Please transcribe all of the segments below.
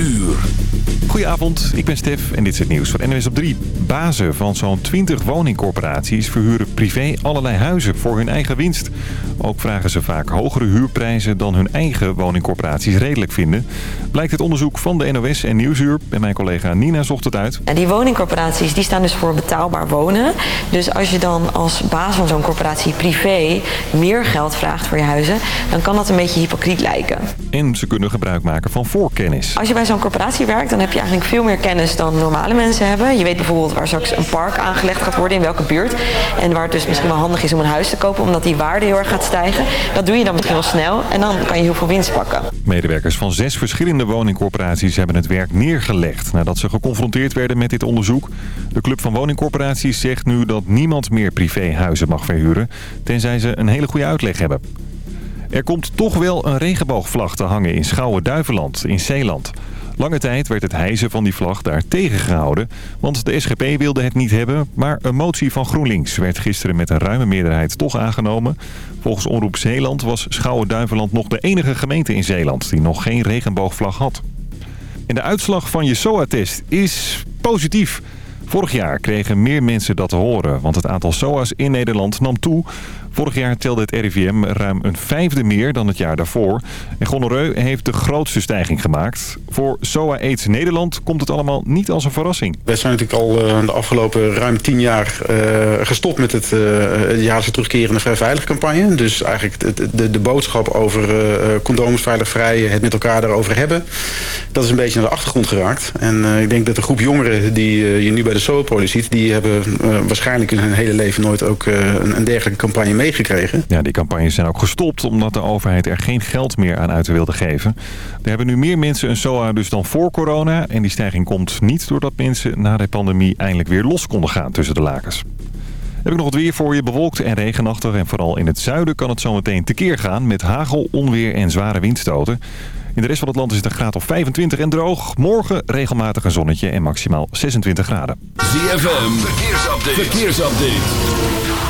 uur. Goedenavond, ik ben Stef en dit is het nieuws van NWS op 3. Bazen van zo'n 20 woningcorporaties verhuren privé allerlei huizen voor hun eigen winst. Ook vragen ze vaak hogere huurprijzen dan hun eigen woningcorporaties redelijk vinden. Blijkt het onderzoek van de NOS en Nieuwsuur. En mijn collega Nina zocht het uit. En die woningcorporaties die staan dus voor betaalbaar wonen. Dus als je dan als baas van zo'n corporatie privé meer geld vraagt voor je huizen... dan kan dat een beetje hypocriet lijken. En ze kunnen gebruik maken van voorkennis. Als je bij zo'n corporatie werkt, dan heb je eigenlijk veel meer kennis dan normale mensen hebben. Je weet bijvoorbeeld waar straks een park aangelegd gaat worden, in welke buurt. En waar het dus misschien wel handig is om een huis te kopen, omdat die waarde heel erg gaat stijgen. Dat doe je dan misschien wel snel en dan kan je heel veel winst pakken. Medewerkers van zes verschillende woningcorporaties hebben het werk neergelegd... nadat ze geconfronteerd werden met dit onderzoek. De Club van Woningcorporaties zegt nu dat niemand meer privéhuizen mag verhuren... tenzij ze een hele goede uitleg hebben. Er komt toch wel een regenboogvlag te hangen in Schouwen-Duiveland in Zeeland. Lange tijd werd het hijsen van die vlag daar tegengehouden. Want de SGP wilde het niet hebben. Maar een motie van GroenLinks werd gisteren met een ruime meerderheid toch aangenomen. Volgens Omroep Zeeland was Schouwen-Duiveland nog de enige gemeente in Zeeland... die nog geen regenboogvlag had. En de uitslag van je SOA-test is positief. Vorig jaar kregen meer mensen dat te horen, want het aantal SOA's in Nederland nam toe. Vorig jaar telde het RIVM ruim een vijfde meer dan het jaar daarvoor. En Gonoreu heeft de grootste stijging gemaakt. Voor SOA AIDS Nederland komt het allemaal niet als een verrassing. We zijn natuurlijk al uh, de afgelopen ruim tien jaar uh, gestopt met het uh, jaarlijkse terugkerende vrij veilig campagne. Dus eigenlijk de, boodschap over condooms veilig vrij, het met elkaar daarover hebben. Dat is een beetje naar de achtergrond geraakt. En ik denk dat de groep jongeren die je nu bij de SOA-polie ziet... die hebben waarschijnlijk in hun hele leven nooit ook een dergelijke campagne meegekregen. Ja, die campagnes zijn ook gestopt omdat de overheid er geen geld meer aan uit wilde geven. Er hebben nu meer mensen een SOA dus dan voor corona. En die stijging komt niet doordat mensen na de pandemie eindelijk weer los konden gaan tussen de lakens. Heb ik nog het weer voor je. Bewolkt en regenachtig. En vooral in het zuiden kan het zometeen tekeer gaan met hagel, onweer en zware windstoten. In de rest van het land is het een graad of 25 en droog. Morgen regelmatig een zonnetje en maximaal 26 graden. ZFM, verkeersupdate. verkeersupdate.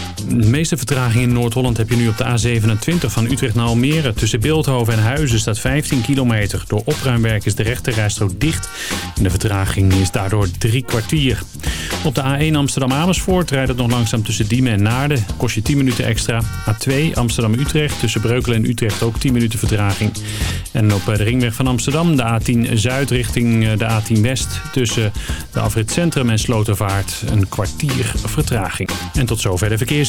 De meeste vertraging in Noord-Holland heb je nu op de A27 van Utrecht naar Almere. Tussen Beeldhoven en Huizen staat 15 kilometer. Door opruimwerk is de rechterrijstrook dicht. En de vertraging is daardoor drie kwartier. Op de A1 Amsterdam-Amersfoort rijdt het nog langzaam tussen Diemen en Naarden. Kost je 10 minuten extra. A2 Amsterdam-Utrecht tussen Breukelen en Utrecht ook 10 minuten vertraging. En op de ringweg van Amsterdam de A10 Zuid richting de A10 West. Tussen de afrit Centrum en Slotervaart een kwartier vertraging. En tot zover de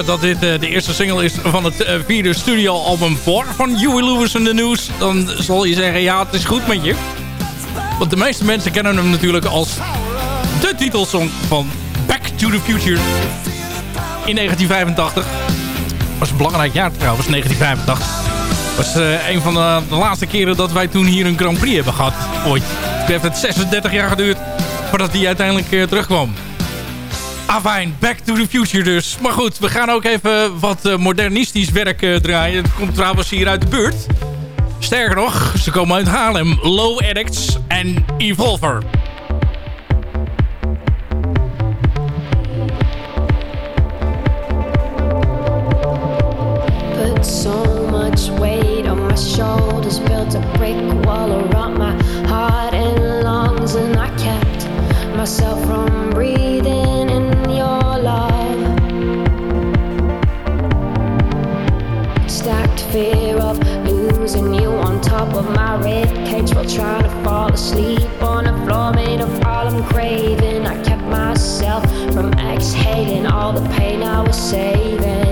Dat dit de eerste single is van het vierde studioalbum voor van Huey Lewis in the News, dan zal je zeggen, ja, het is goed met je. Want de meeste mensen kennen hem natuurlijk als de titelsong van Back to the Future in 1985. was een belangrijk jaar trouwens, 1985. was uh, een van de, laatste keren dat wij toen hier een Grand Prix hebben gehad. Ooit. Het heeft het 36 jaar geduurd voordat hij uiteindelijk terugkwam. Afijn, back to the future dus. Maar goed, we gaan ook even wat uh, modernistisch werk draaien. Het komt trouwens hier uit de buurt. Sterker nog, ze komen uit Haarlem. Low Addicts en Evolver. shoulders built a brick wall around my heart and lungs, and I kept myself from breathing of my rib cage while trying to fall asleep on a floor made of all I'm craving. I kept myself from exhaling all the pain I was saving.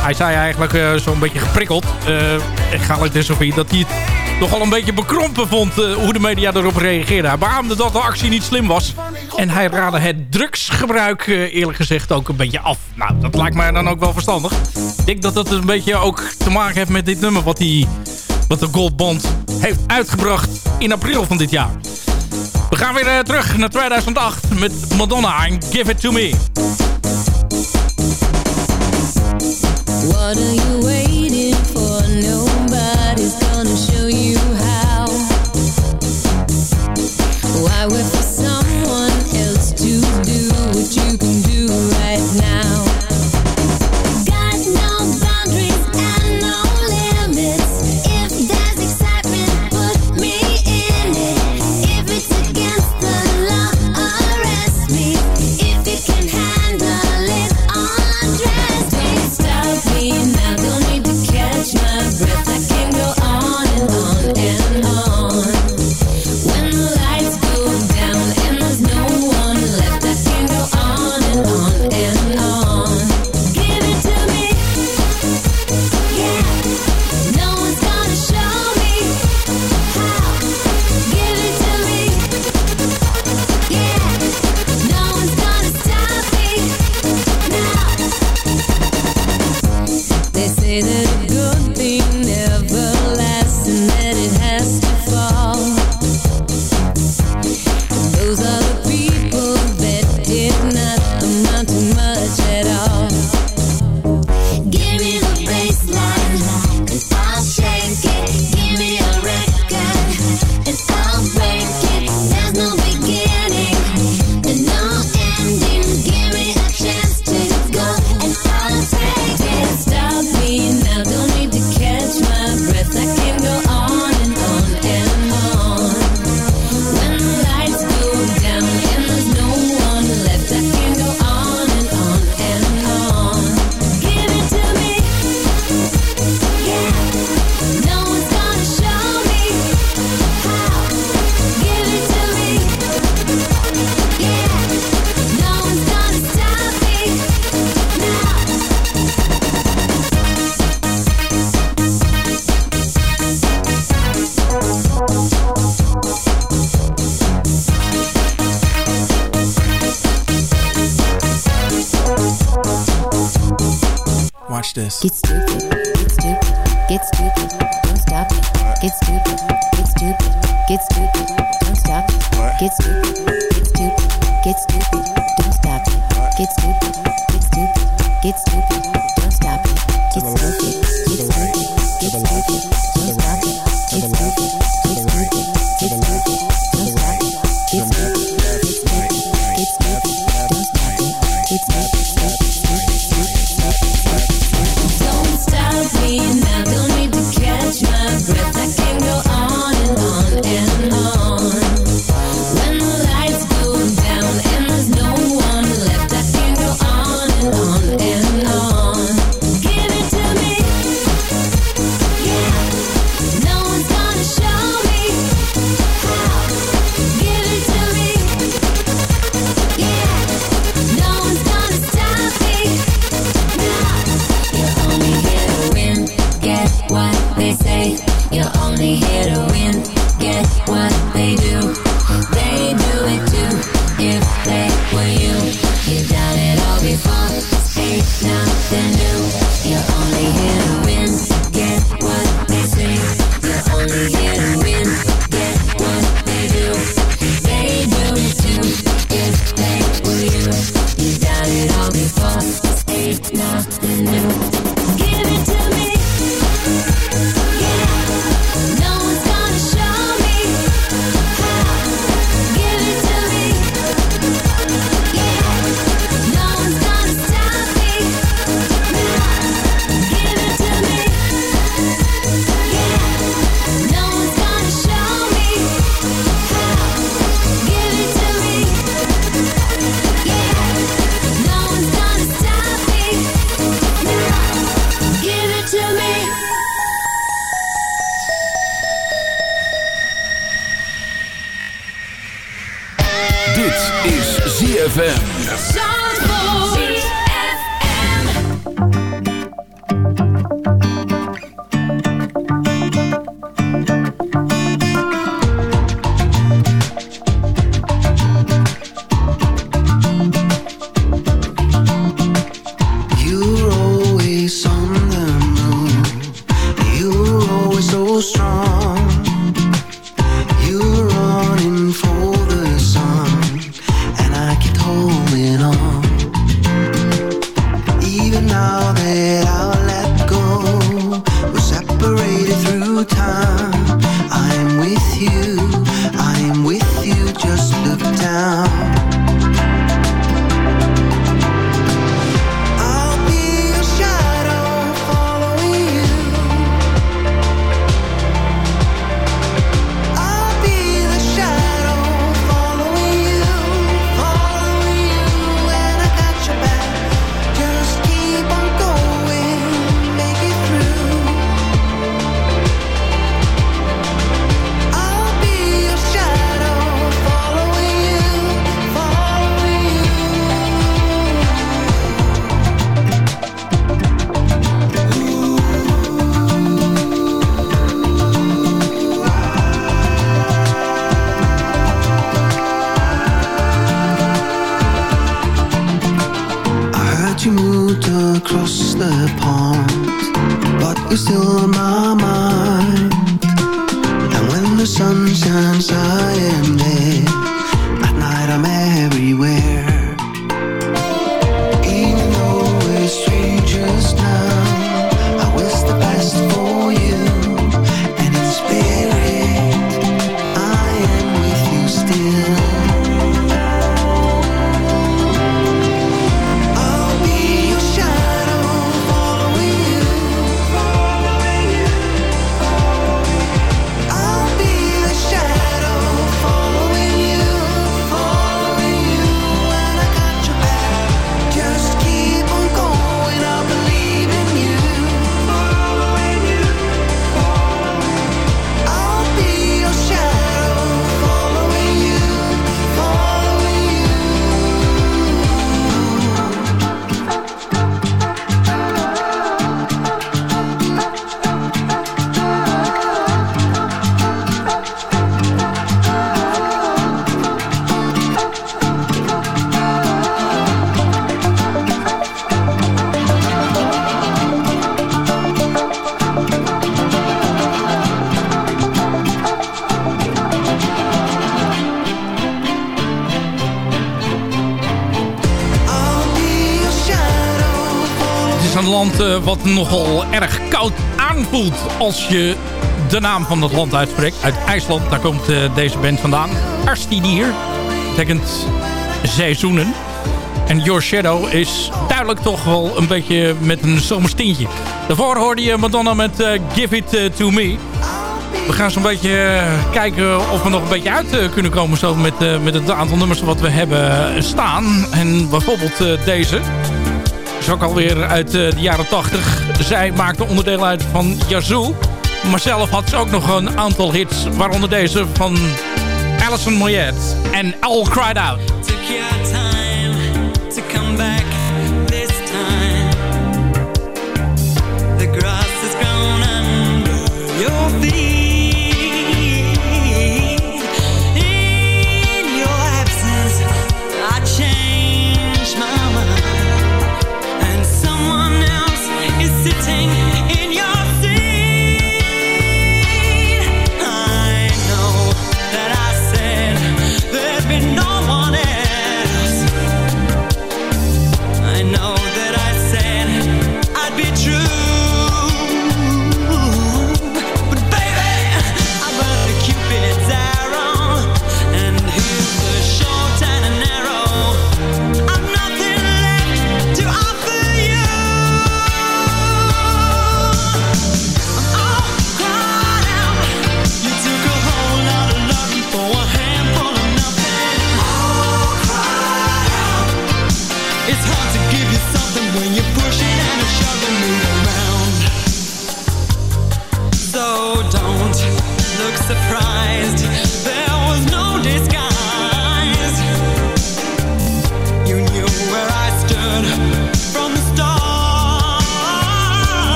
hij zei eigenlijk eh, zo'n beetje geprikkeld. Eh, ik ga het dus op dat hij het nogal een beetje bekrompen vond eh, hoe de media erop reageerde. Hij beaamde dat de actie niet slim was. En hij raadde het drugsgebruik eerlijk gezegd ook een beetje af. Nou, dat lijkt mij dan ook wel verstandig. Ik denk dat dat een beetje ook te maken heeft met dit nummer wat, die, wat de Goldband heeft uitgebracht in april van dit jaar. We gaan weer terug naar 2008 met Madonna en Give It To Me. What are you waiting Get stupid, get stupid, get stupid, ZFM. als je de naam van dat land uitspreekt. Uit IJsland, daar komt eh, deze band vandaan. Arstidier, betekent seizoenen. En Your Shadow is duidelijk toch wel een beetje met een zomerstintje. Daarvoor hoorde je Madonna met eh, Give It eh, To Me. We gaan zo'n beetje kijken of we nog een beetje uit kunnen komen zo met, met het aantal nummers wat we hebben staan. En bijvoorbeeld deze ook alweer uit eh, de jaren 80. Zij maakte onderdeel uit van Yazoo. Maar zelf had ze ook nog een aantal hits. Waaronder deze van Alison Moyet en All Cried Out.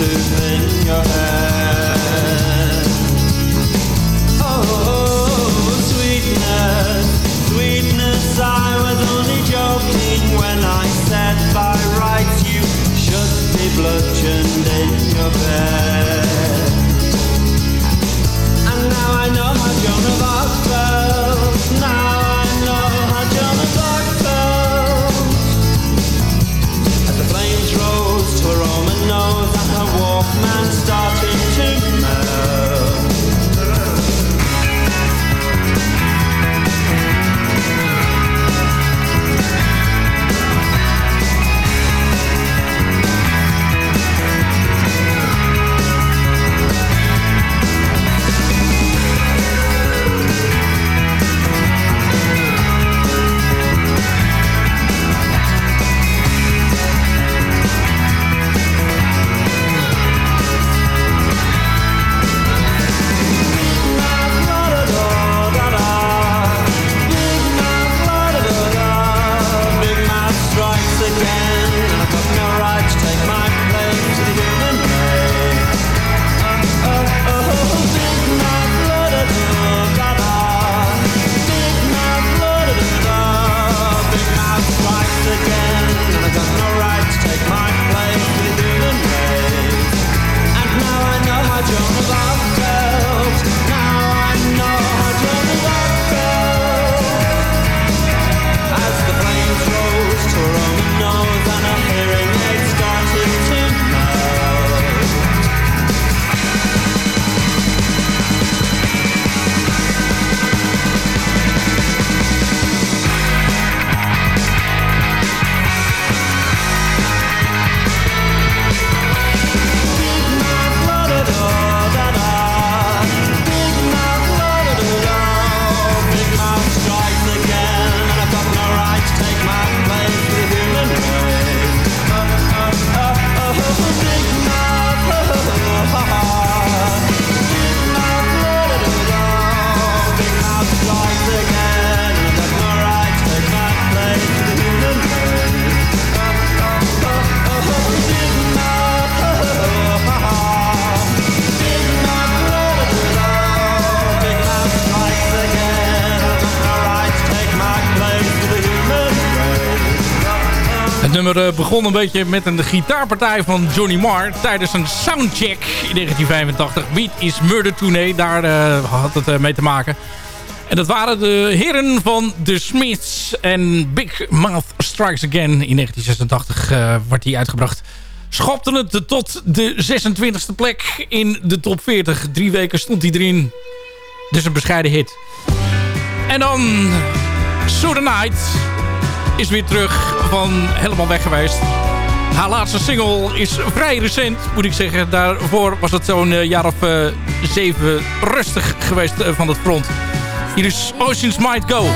to me. Nummer eh, begon een beetje met een gitaarpartij van Johnny Marr tijdens een soundcheck in 1985. Beat is Murder Tournee, daar eh, had het eh, mee te maken. En dat waren de heren van The Smiths en Big Mouth Strikes Again. In 1986 eh, wordt die uitgebracht. Schopte het tot de 26e plek in de top 40. Drie weken stond hij erin. Dus een bescheiden hit. En dan So The Night is weer terug van helemaal weg geweest. Haar laatste single is vrij recent, moet ik zeggen. Daarvoor was het zo'n eh, jaar of eh, zeven rustig geweest eh, van het front. Hier is Oceans Might Go.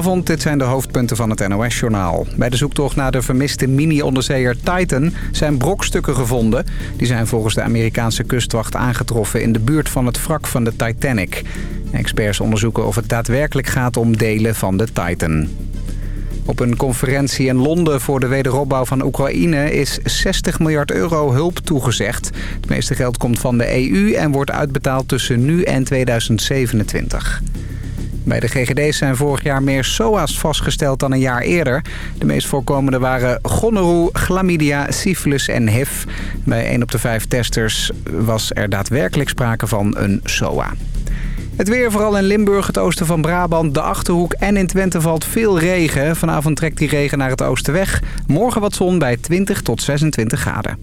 Goedenavond, dit zijn de hoofdpunten van het NOS-journaal. Bij de zoektocht naar de vermiste mini-onderzeeër Titan zijn brokstukken gevonden. Die zijn volgens de Amerikaanse kustwacht aangetroffen in de buurt van het wrak van de Titanic. Experts onderzoeken of het daadwerkelijk gaat om delen van de Titan. Op een conferentie in Londen voor de wederopbouw van Oekraïne is 60 miljard euro hulp toegezegd. Het meeste geld komt van de EU en wordt uitbetaald tussen nu en 2027. Bij de GGD's zijn vorig jaar meer SOA's vastgesteld dan een jaar eerder. De meest voorkomende waren gonorroe, chlamydia, syphilis en HIV. Bij 1 op de 5 testers was er daadwerkelijk sprake van een SOA. Het weer, vooral in Limburg, het oosten van Brabant, de Achterhoek en in Twente valt veel regen. Vanavond trekt die regen naar het oosten weg. Morgen wat zon bij 20 tot 26 graden.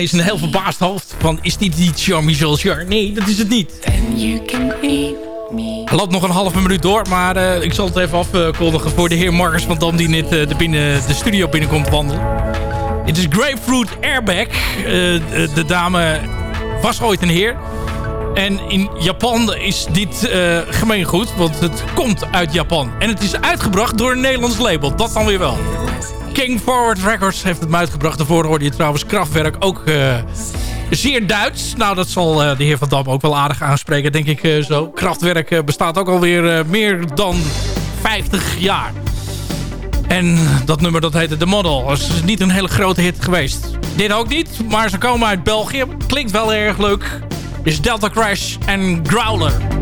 Ineens een heel verbaasd hoofd van... is dit niet Jean-Michel Jarre? Nee, dat is het niet. Er loopt nog een halve minuut door, maar eh, ik zal het even afkondigen voor de heer Marcus van Dam... die net eh, de, binnen, de studio binnenkomt wandelen. Het is Grapefruit Airbag. Eh, de, de dame was ooit een heer. En in Japan is dit gemeengoed, want het komt uit Japan. En het is uitgebracht door een Nederlands label, dat dan weer wel. King Forward Records heeft het uitgebracht. Daarvoor hoorde je trouwens Kraftwerk ook eh, zeer Duits. Nou, dat zal eh, de heer Van Dam ook wel aardig aanspreken, denk ik eh, zo. Kraftwerk bestaat ook alweer meer dan 50 jaar. En dat nummer dat heette The Model. Dat is niet een hele grote hit geweest. Dit ook niet, maar ze komen uit België. Klinkt wel erg leuk. Is Delta Crash en Growler.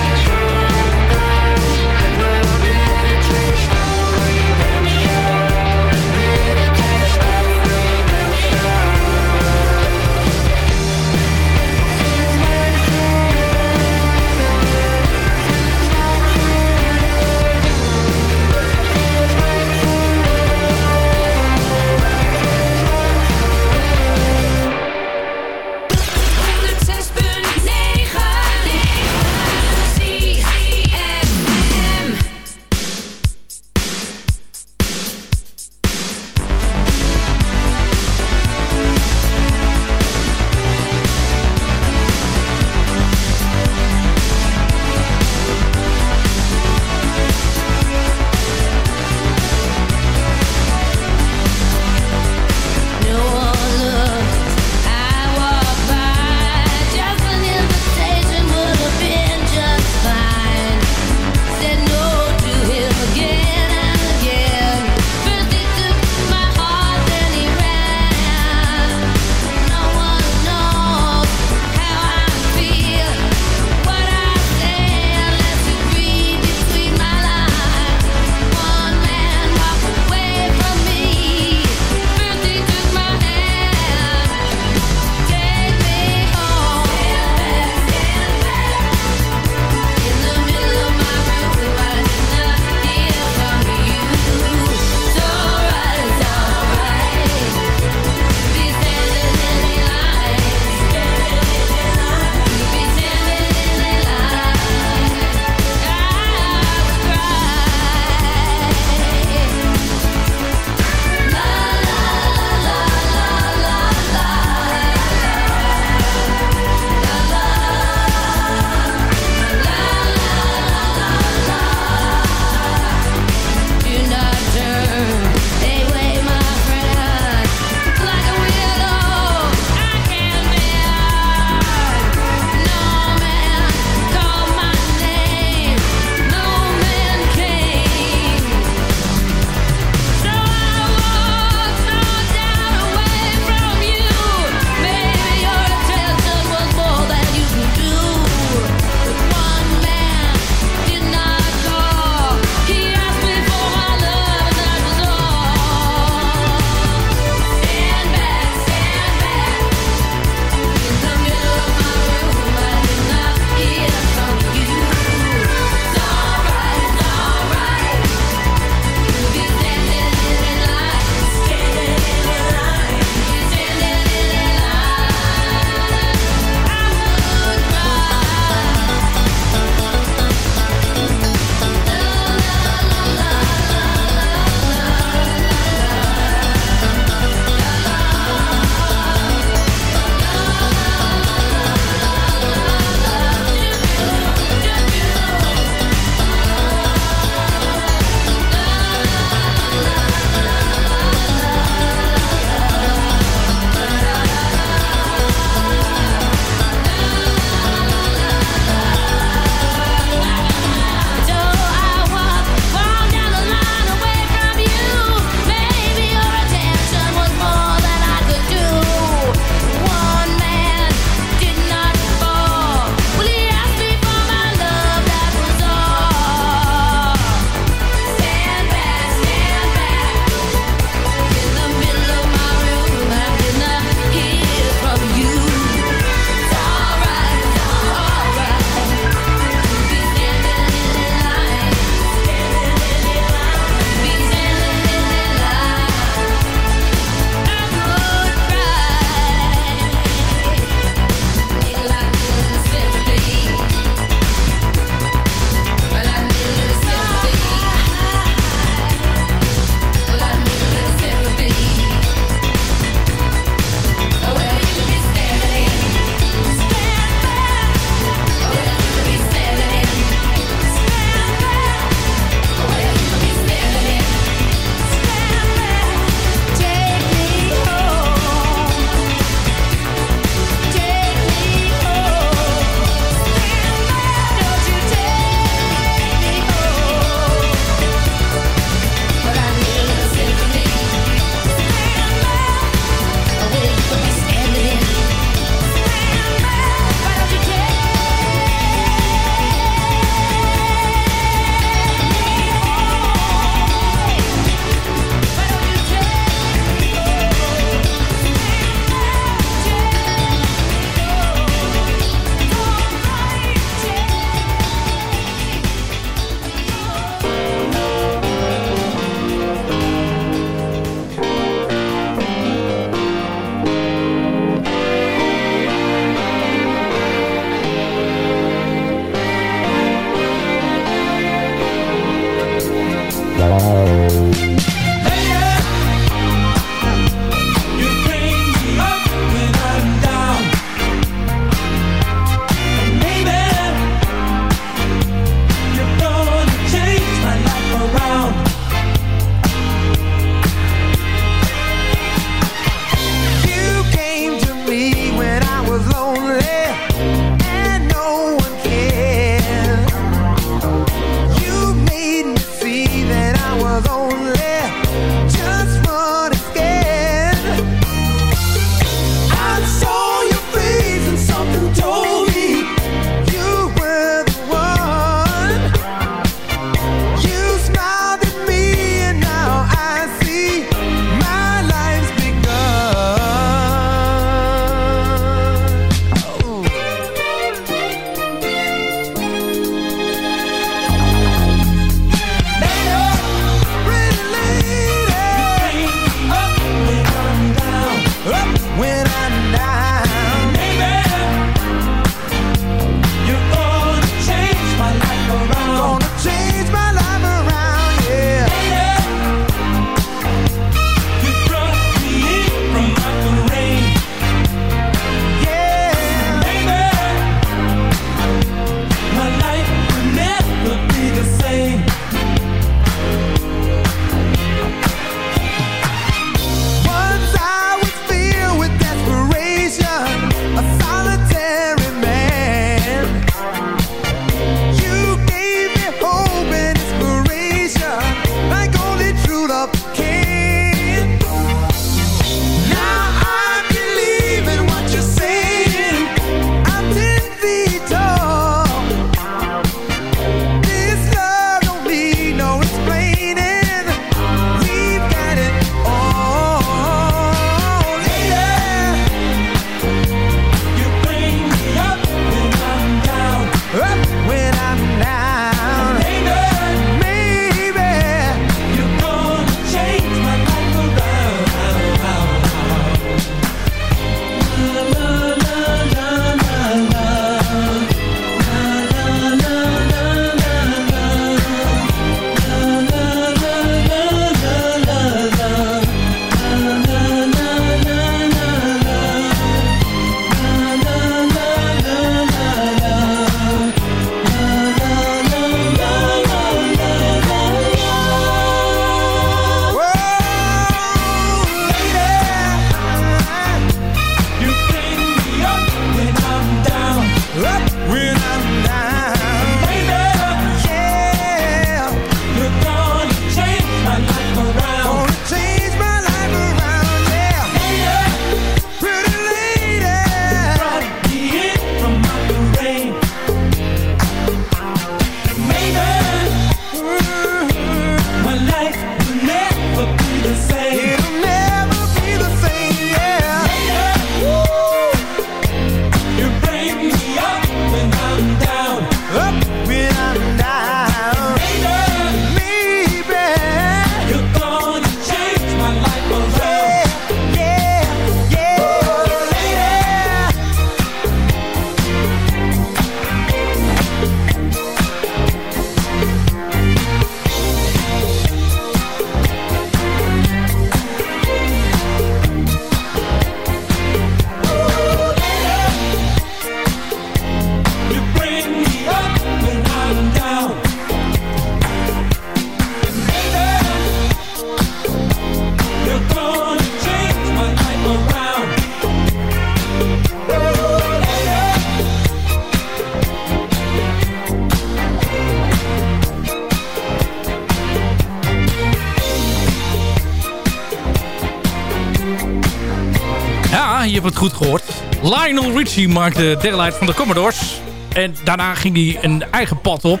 Je hebt het goed gehoord. Lionel Richie maakte deel uit van de Commodores. En daarna ging hij een eigen pad op.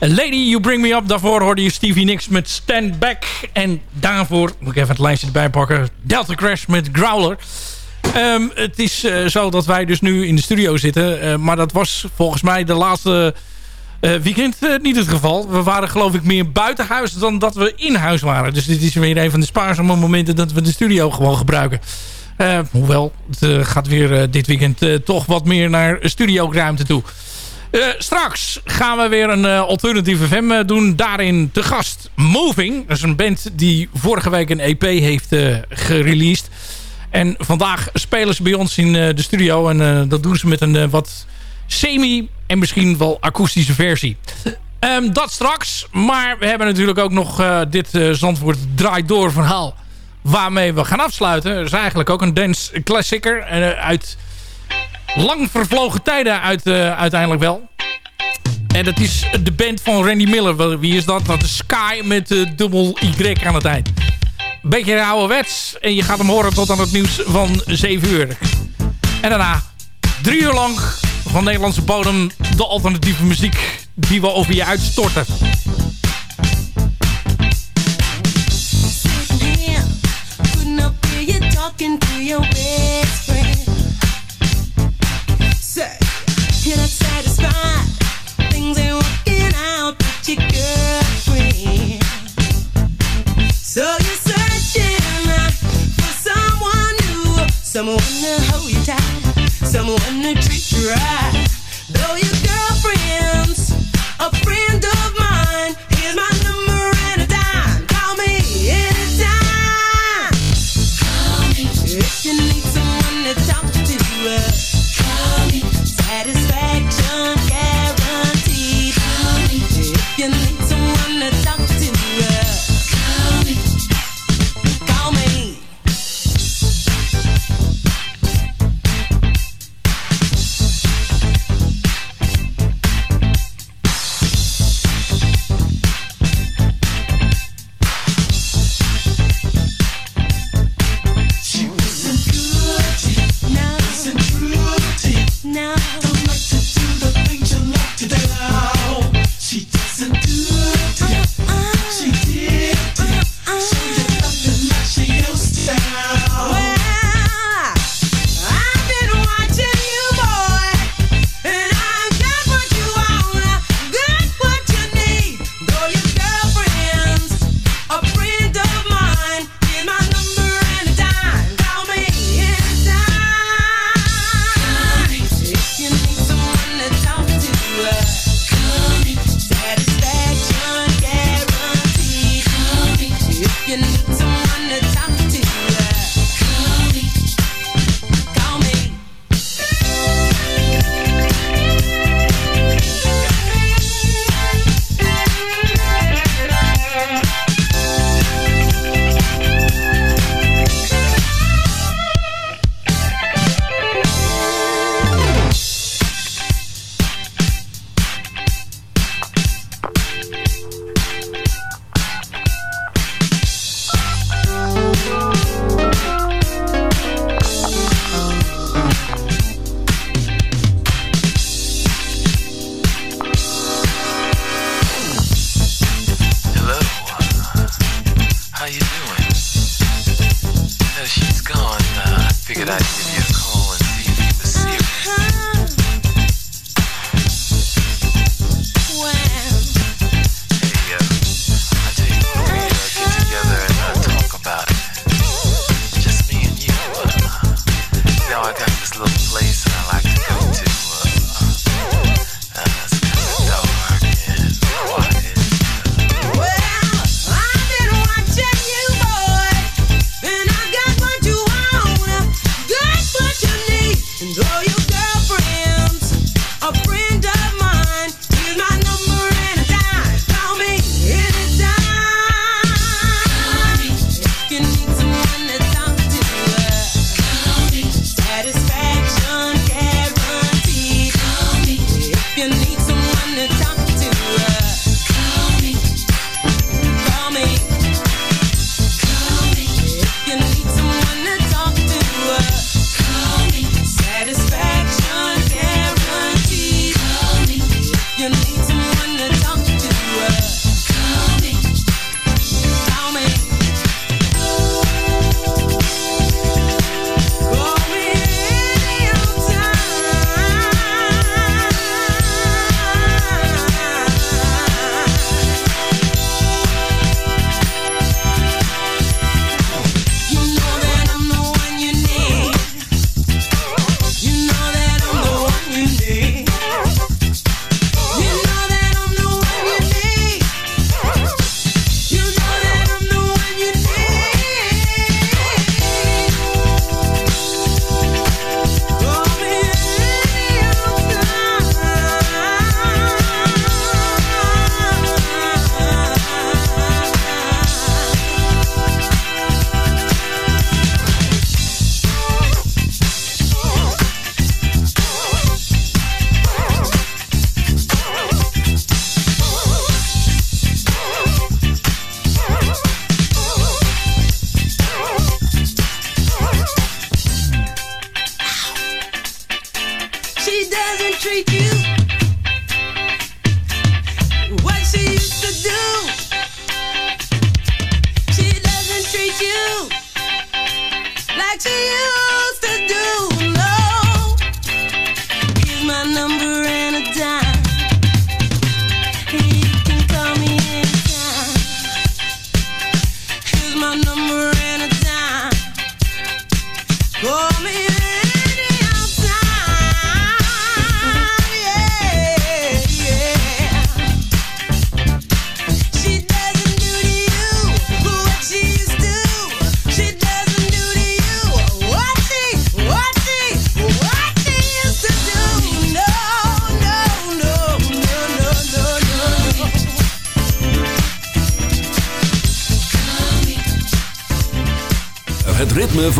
Lady, You Bring Me Up. Daarvoor hoorde je Stevie Nicks met Stand Back. En daarvoor, moet ik even het lijstje erbij pakken... Delta Crash met Growler. Ehm, het is eh, zo dat wij dus nu in de studio zitten. eh, maar dat was volgens mij de laatste eh, weekend niet het geval. We waren geloof ik meer buiten huis dan dat we in huis waren. Dus dit is weer een van de spaarzame momenten dat we de studio gewoon gebruiken. Eh, hoewel, het eh, gaat weer eh, dit weekend toch wat meer naar studiogruimte toe. Straks gaan we weer een alternatieve FM doen. Daarin te gast Moving. Dat is een band die vorige week een EP heeft gereleased. En vandaag spelen ze bij ons in de studio. En dat doen ze met een wat semi en misschien wel akoestische versie. Ehm, dat straks. Maar we hebben natuurlijk ook nog dit Zandvoort draait door verhaal. Waarmee we gaan afsluiten. Dat is eigenlijk ook een dance klassieker. eh, uit lang vervlogen tijden uit, eh, uiteindelijk wel. En dat is de band van Randy Miller. Wie is dat? Dat is Sky met eh, dubbel Y aan het eind. Beetje ouderwets. En je gaat hem horen tot aan het nieuws van 7 uur. En daarna drie uur lang van Nederlandse bodem de alternatieve muziek die we over je uitstorten. Your best friend. Say, you're not satisfied. Things ain't working out your girlfriend. So you're searching for someone new, someone to hold you tight, someone to treat you right. Though your